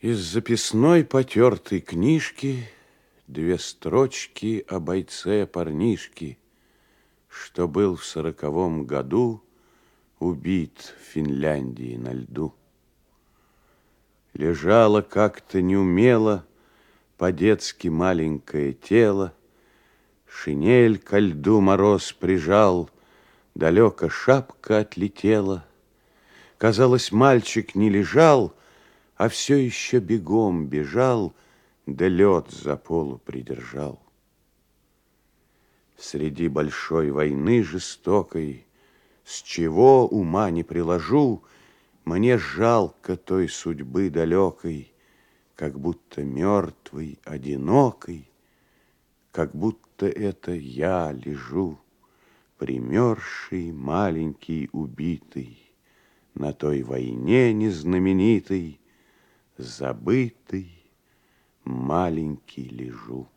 Из записной потертой книжки Две строчки о бойце парнишки, Что был в сороковом году Убит в Финляндии на льду. Лежало как-то неумело По-детски маленькое тело, Шинель ко льду мороз прижал, Далеко шапка отлетела. Казалось, мальчик не лежал, а все еще бегом бежал, да лед за полу придержал. Среди большой войны жестокой, с чего ума не приложу, мне жалко той судьбы далекой, как будто мертвый, одинокой, как будто это я лежу, примерзший, маленький, убитый, на той войне незнаменитой, забытый, маленький лежу.